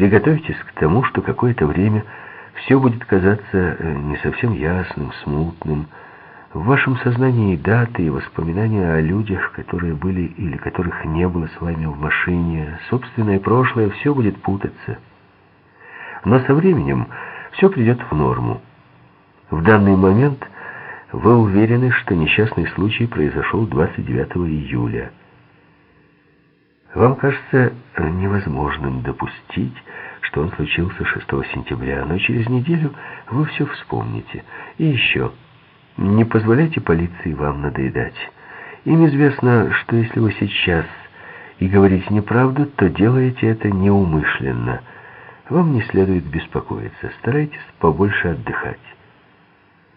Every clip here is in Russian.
Приготовьтесь к тому, что какое-то время все будет казаться э, не совсем ясным, смутным. В вашем сознании даты и воспоминания о людях, которые были или которых не было с вами в машине, собственное прошлое, все будет путаться. Но со временем все придет в норму. В данный момент вы уверены, что несчастный случай произошел 29 июля. Вам кажется невозможным допустить, что он случился 6 сентября, но через неделю вы все вспомните. И еще, не позволяйте полиции вам надоедать. Им известно, что если вы сейчас и говорите неправду, то делаете это неумышленно. Вам не следует беспокоиться, старайтесь побольше отдыхать.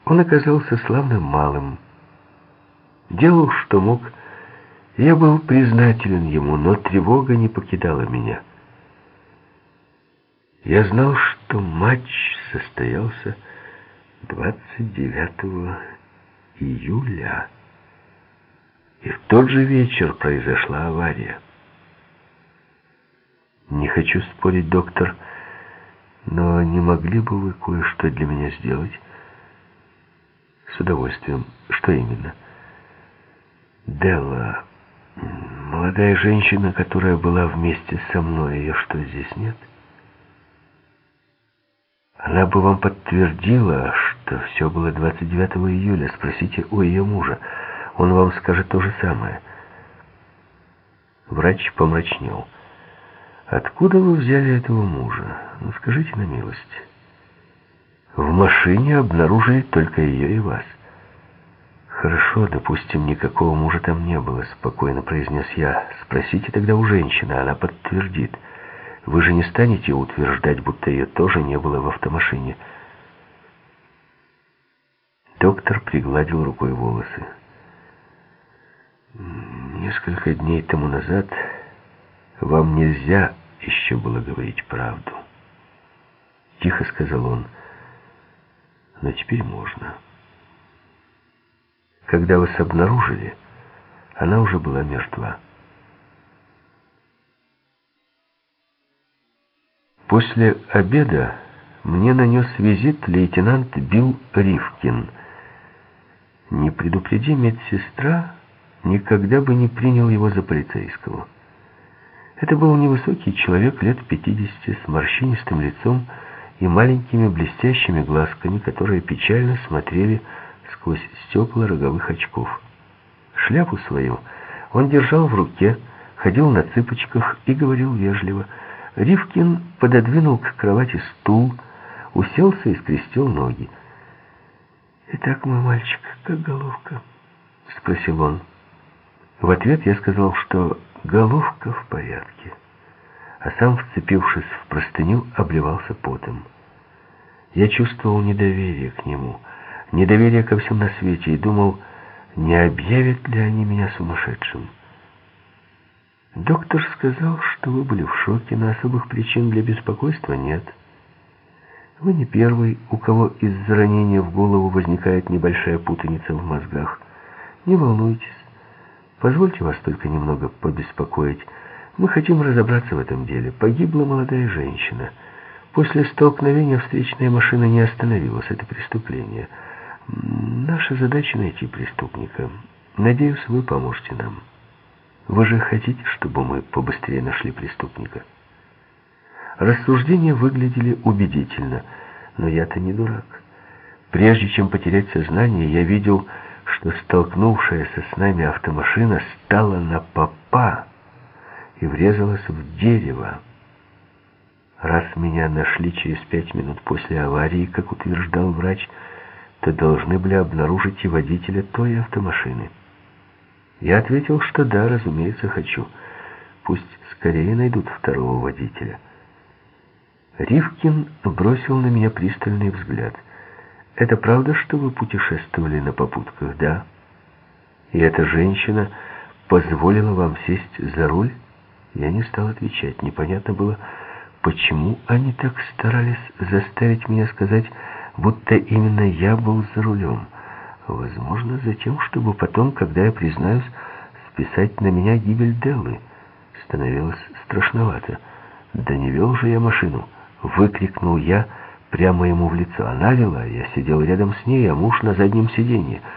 Он оказался славным малым, делал, что мог. Я был признателен ему, но тревога не покидала меня. Я знал, что матч состоялся 29 июля, и в тот же вечер произошла авария. Не хочу спорить, доктор, но не могли бы вы кое-что для меня сделать? С удовольствием. Что именно? Делла, молодая женщина, которая была вместе со мной, ее что, здесь нет? — она бы вам подтвердила, что все было 29 июля. Спросите у ее мужа. Он вам скажет то же самое. Врач помрачнел. Откуда вы взяли этого мужа? Ну, скажите на милость. В машине обнаружили только ее и вас. Хорошо, допустим, никакого мужа там не было, спокойно произнес я. Спросите тогда у женщины, она подтвердит. Вы же не станете утверждать, будто ее тоже не было в автомашине. Доктор пригладил рукой волосы. Несколько дней тому назад вам нельзя еще было говорить правду. Тихо сказал он. Но теперь можно. Когда вас обнаружили, она уже была мертва. После обеда мне нанес визит лейтенант Билл Ривкин. Не предупреди медсестра, никогда бы не принял его за полицейского. Это был невысокий человек лет 50 с морщинистым лицом и маленькими блестящими глазками, которые печально смотрели сквозь стекла роговых очков. Шляпу свою он держал в руке, ходил на цыпочках и говорил вежливо — Ривкин пододвинул к кровати стул, уселся и скрестил ноги. «Итак, мой мальчик, как головка?» — спросил он. В ответ я сказал, что головка в порядке, а сам, вцепившись в простыню, обливался потом. Я чувствовал недоверие к нему, недоверие ко всем на свете и думал, не объявят ли они меня сумасшедшим. Доктор сказал, что вы были в шоке, но особых причин для беспокойства нет. Вы не первый, у кого из-за ранения в голову возникает небольшая путаница в мозгах. Не волнуйтесь. Позвольте вас только немного побеспокоить. Мы хотим разобраться в этом деле. Погибла молодая женщина. После столкновения встречная машина не остановилась. Это преступление. Наша задача найти преступника. Надеюсь, вы поможете нам. Вы же хотите, чтобы мы побыстрее нашли преступника? Рассуждения выглядели убедительно, но я-то не дурак. Прежде чем потерять сознание, я видел, что столкнувшаяся с нами автомашина стала на попа и врезалась в дерево. Раз меня нашли через пять минут после аварии, как утверждал врач, то должны были обнаружить и водителя той автомашины. Я ответил, что да, разумеется, хочу. Пусть скорее найдут второго водителя. Ривкин бросил на меня пристальный взгляд. «Это правда, что вы путешествовали на попутках, да? И эта женщина позволила вам сесть за руль?» Я не стал отвечать. Непонятно было, почему они так старались заставить меня сказать, будто именно я был за рулем. Возможно, за тем, чтобы потом, когда я признаюсь, списать на меня гибель Деллы. Становилось страшновато. «Да не вел же я машину!» — выкрикнул я прямо ему в лицо. Она вела, я сидел рядом с ней, а муж на заднем сиденье —